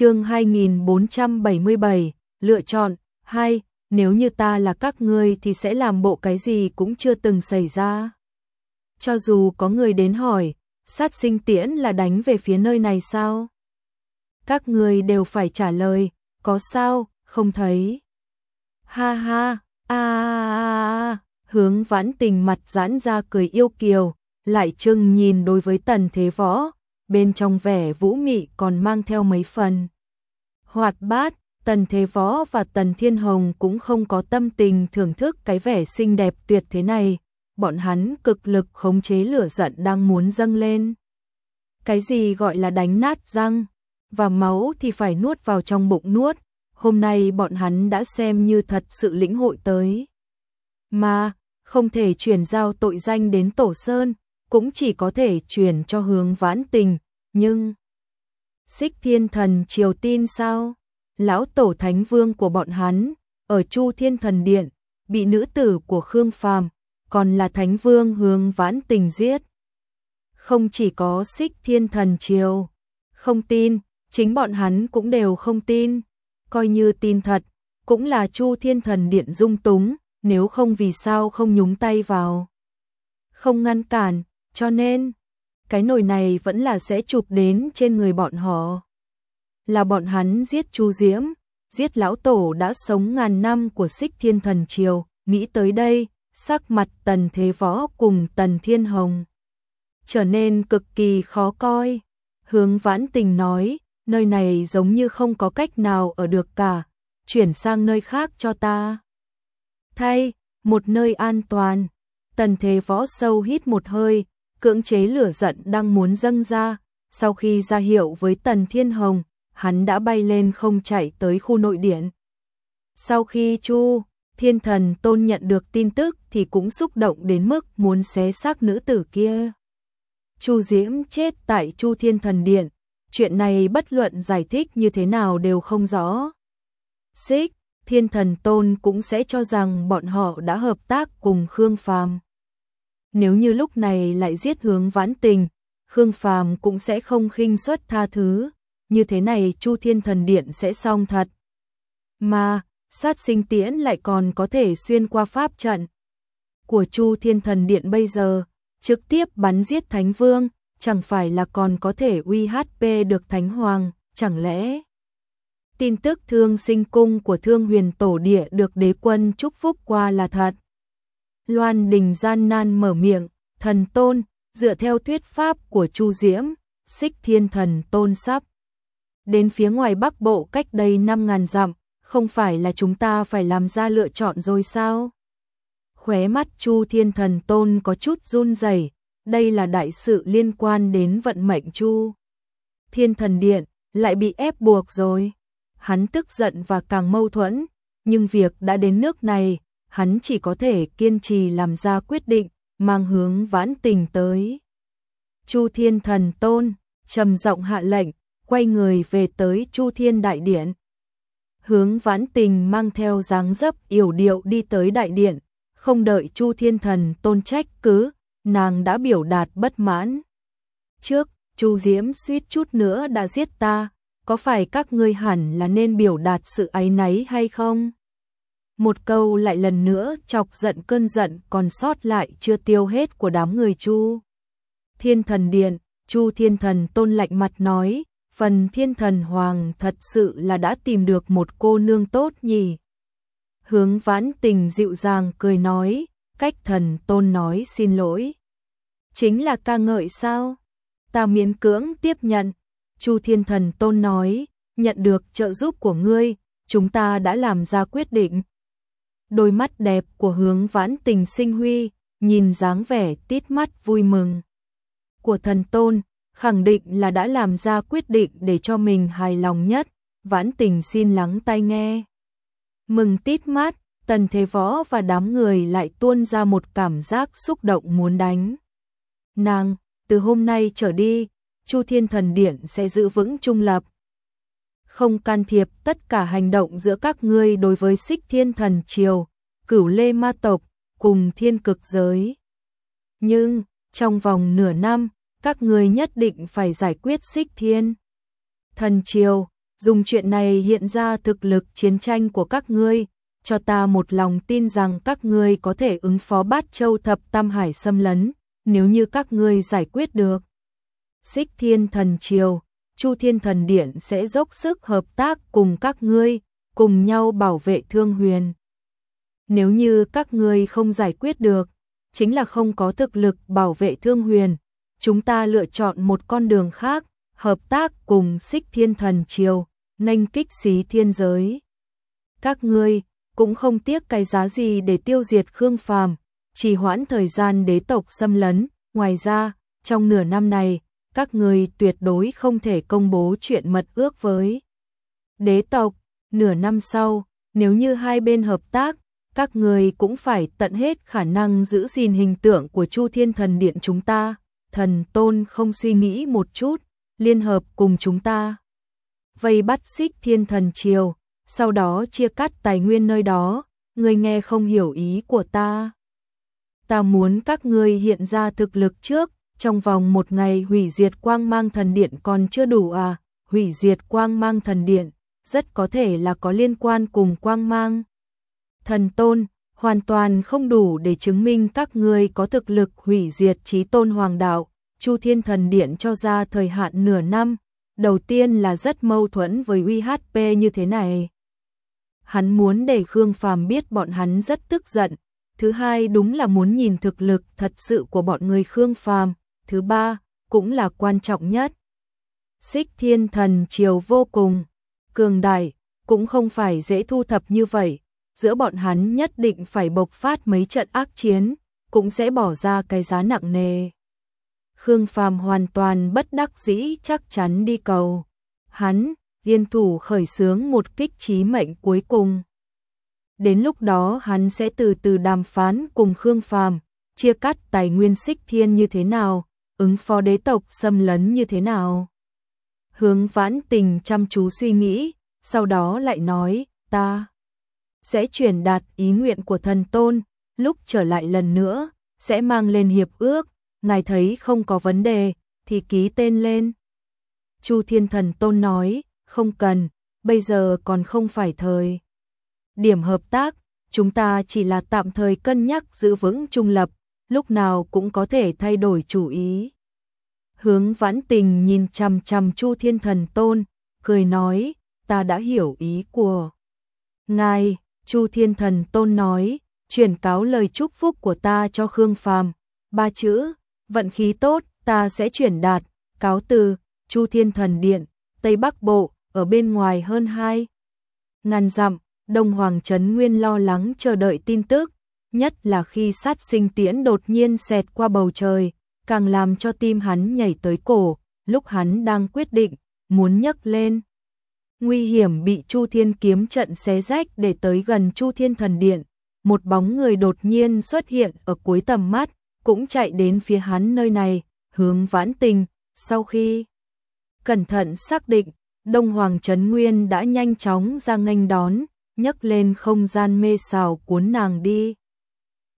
chương 2477, lựa chọn, 2, nếu như ta là các ngươi thì sẽ làm bộ cái gì cũng chưa từng xảy ra. Cho dù có người đến hỏi, sát sinh tiễn là đánh về phía nơi này sao? Các người đều phải trả lời, có sao, không thấy. Ha ha, a a a, hướng vãn tình mặt giãn ra cười yêu kiều, lại trưng nhìn đối với tần thế võ, bên trong vẻ vũ mị còn mang theo mấy phần. Hoạt bát, tần thế võ và tần thiên hồng cũng không có tâm tình thưởng thức cái vẻ xinh đẹp tuyệt thế này, bọn hắn cực lực khống chế lửa giận đang muốn dâng lên. Cái gì gọi là đánh nát răng, và máu thì phải nuốt vào trong bụng nuốt, hôm nay bọn hắn đã xem như thật sự lĩnh hội tới. Mà, không thể chuyển giao tội danh đến Tổ Sơn, cũng chỉ có thể chuyển cho hướng vãn tình, nhưng... Xích thiên thần triều tin sao? Lão tổ thánh vương của bọn hắn, ở Chu Thiên Thần Điện, bị nữ tử của Khương Phàm, còn là thánh vương hướng vãn tình giết. Không chỉ có xích thiên thần triều, không tin, chính bọn hắn cũng đều không tin, coi như tin thật, cũng là Chu Thiên Thần Điện dung túng, nếu không vì sao không nhúng tay vào. Không ngăn cản, cho nên, cái nồi này vẫn là sẽ chụp đến trên người bọn họ. Là bọn hắn giết Chu Diễm, giết lão tổ đã sống ngàn năm của xích thiên thần triều, nghĩ tới đây, sắc mặt tần thế võ cùng tần thiên hồng. Trở nên cực kỳ khó coi. Hướng vãn tình nói, nơi này giống như không có cách nào ở được cả, chuyển sang nơi khác cho ta. Thay, một nơi an toàn. Tần thế võ sâu hít một hơi, cưỡng chế lửa giận đang muốn dâng ra, sau khi ra hiệu với Tần Thiên Hồng, hắn đã bay lên không chạy tới khu nội điện. Sau khi Chu Thiên Thần Tôn nhận được tin tức thì cũng xúc động đến mức muốn xé xác nữ tử kia. Chu Diễm chết tại Chu Thiên Thần Điện, chuyện này bất luận giải thích như thế nào đều không rõ. Xích, Thiên Thần Tôn cũng sẽ cho rằng bọn họ đã hợp tác cùng Khương Phàm. Nếu như lúc này lại giết hướng vãn tình, Khương Phàm cũng sẽ không khinh suất tha thứ, như thế này Chu Thiên Thần Điện sẽ xong thật. Mà, sát sinh tiễn lại còn có thể xuyên qua pháp trận của Chu Thiên Thần Điện bây giờ, trực tiếp bắn giết Thánh Vương, chẳng phải là còn có thể uy HP được Thánh Hoàng, chẳng lẽ? Tin tức thương sinh cung của thương huyền tổ địa được đế quân chúc phúc qua là thật. Loan Đình gian nan mở miệng, thần tôn, dựa theo thuyết pháp của Chu Diễm, xích thiên thần tôn sắp. Đến phía ngoài bắc bộ cách đây 5.000 dặm, không phải là chúng ta phải làm ra lựa chọn rồi sao? Khóe mắt Chu thiên thần tôn có chút run rẩy đây là đại sự liên quan đến vận mệnh Chu. Thiên thần điện, lại bị ép buộc rồi. Hắn tức giận và càng mâu thuẫn, nhưng việc đã đến nước này, hắn chỉ có thể kiên trì làm ra quyết định, mang hướng vãn tình tới. Chu Thiên Thần Tôn, trầm giọng hạ lệnh, quay người về tới Chu Thiên Đại Điện. Hướng vãn tình mang theo dáng dấp yểu điệu đi tới đại điện, không đợi Chu Thiên Thần Tôn trách cứ, nàng đã biểu đạt bất mãn. Trước, Chu Diễm suýt chút nữa đã giết ta, có phải các ngươi hẳn là nên biểu đạt sự áy náy hay không? Một câu lại lần nữa chọc giận cơn giận còn sót lại chưa tiêu hết của đám người Chu. Thiên thần điện, Chu thiên thần tôn lạnh mặt nói, phần thiên thần hoàng thật sự là đã tìm được một cô nương tốt nhỉ. Hướng vãn tình dịu dàng cười nói, cách thần tôn nói xin lỗi. Chính là ca ngợi sao? Ta miễn cưỡng tiếp nhận. Chu thiên thần tôn nói, nhận được trợ giúp của ngươi, chúng ta đã làm ra quyết định đôi mắt đẹp của hướng vãn tình sinh huy, nhìn dáng vẻ tít mắt vui mừng. Của thần tôn, khẳng định là đã làm ra quyết định để cho mình hài lòng nhất, vãn tình xin lắng tai nghe. Mừng tít mắt, tần thế võ và đám người lại tuôn ra một cảm giác xúc động muốn đánh. Nàng, từ hôm nay trở đi, Chu Thiên Thần Điện sẽ giữ vững trung lập, không can thiệp tất cả hành động giữa các ngươi đối với xích thiên thần triều, cửu lê ma tộc, cùng thiên cực giới. Nhưng, trong vòng nửa năm, các ngươi nhất định phải giải quyết xích thiên. Thần triều, dùng chuyện này hiện ra thực lực chiến tranh của các ngươi, cho ta một lòng tin rằng các ngươi có thể ứng phó bát châu thập tam hải xâm lấn, nếu như các ngươi giải quyết được. Xích Thiên Thần Triều, Chu Thiên Thần Điện sẽ dốc sức hợp tác cùng các ngươi, cùng nhau bảo vệ Thương Huyền. Nếu như các ngươi không giải quyết được, chính là không có thực lực bảo vệ Thương Huyền, chúng ta lựa chọn một con đường khác, hợp tác cùng Xích Thiên Thần Triều, nghênh kích xí thiên giới. Các ngươi cũng không tiếc cái giá gì để tiêu diệt Khương Phàm, trì hoãn thời gian đế tộc xâm lấn, ngoài ra, trong nửa năm này, các người tuyệt đối không thể công bố chuyện mật ước với đế tộc, nửa năm sau, nếu như hai bên hợp tác, các người cũng phải tận hết khả năng giữ gìn hình tượng của Chu Thiên Thần Điện chúng ta. Thần Tôn không suy nghĩ một chút, liên hợp cùng chúng ta. Vây bắt xích Thiên Thần Triều, sau đó chia cắt tài nguyên nơi đó, người nghe không hiểu ý của ta. Ta muốn các ngươi hiện ra thực lực trước, trong vòng một ngày hủy diệt quang mang thần điện còn chưa đủ à, hủy diệt quang mang thần điện, rất có thể là có liên quan cùng quang mang. Thần tôn, hoàn toàn không đủ để chứng minh các ngươi có thực lực hủy diệt trí tôn hoàng đạo, Chu Thiên Thần Điện cho ra thời hạn nửa năm, đầu tiên là rất mâu thuẫn với UHP như thế này. Hắn muốn để Khương Phàm biết bọn hắn rất tức giận, thứ hai đúng là muốn nhìn thực lực thật sự của bọn người Khương Phàm, thứ ba cũng là quan trọng nhất. Xích Thiên Thần Triều vô cùng cường đại, cũng không phải dễ thu thập như vậy, giữa bọn hắn nhất định phải bộc phát mấy trận ác chiến, cũng sẽ bỏ ra cái giá nặng nề. Khương Phàm hoàn toàn bất đắc dĩ chắc chắn đi cầu. Hắn, liên thủ khởi xướng một kích trí mệnh cuối cùng. Đến lúc đó hắn sẽ từ từ đàm phán cùng Khương Phàm, chia cắt tài nguyên xích thiên như thế nào, ứng phó đế tộc xâm lấn như thế nào. Hướng vãn tình chăm chú suy nghĩ, sau đó lại nói, ta sẽ truyền đạt ý nguyện của thần tôn, lúc trở lại lần nữa, sẽ mang lên hiệp ước, ngài thấy không có vấn đề, thì ký tên lên. Chu Thiên Thần Tôn nói, không cần, bây giờ còn không phải thời. Điểm hợp tác, chúng ta chỉ là tạm thời cân nhắc giữ vững trung lập, lúc nào cũng có thể thay đổi chủ ý. Hướng vãn tình nhìn chằm chằm Chu Thiên Thần Tôn, cười nói, ta đã hiểu ý của ngài. Chu Thiên Thần Tôn nói, truyền cáo lời chúc phúc của ta cho Khương Phàm. Ba chữ, vận khí tốt, ta sẽ chuyển đạt, cáo từ, Chu Thiên Thần Điện, Tây Bắc Bộ, ở bên ngoài hơn hai. Ngàn dặm, Đông Hoàng Trấn Nguyên lo lắng chờ đợi tin tức, nhất là khi sát sinh tiễn đột nhiên xẹt qua bầu trời, càng làm cho tim hắn nhảy tới cổ, lúc hắn đang quyết định, muốn nhấc lên. Nguy hiểm bị Chu Thiên kiếm trận xé rách để tới gần Chu Thiên thần điện, một bóng người đột nhiên xuất hiện ở cuối tầm mắt, cũng chạy đến phía hắn nơi này, hướng vãn tình, sau khi cẩn thận xác định, Đông Hoàng Trấn Nguyên đã nhanh chóng ra nghênh đón, nhấc lên không gian mê xào cuốn nàng đi.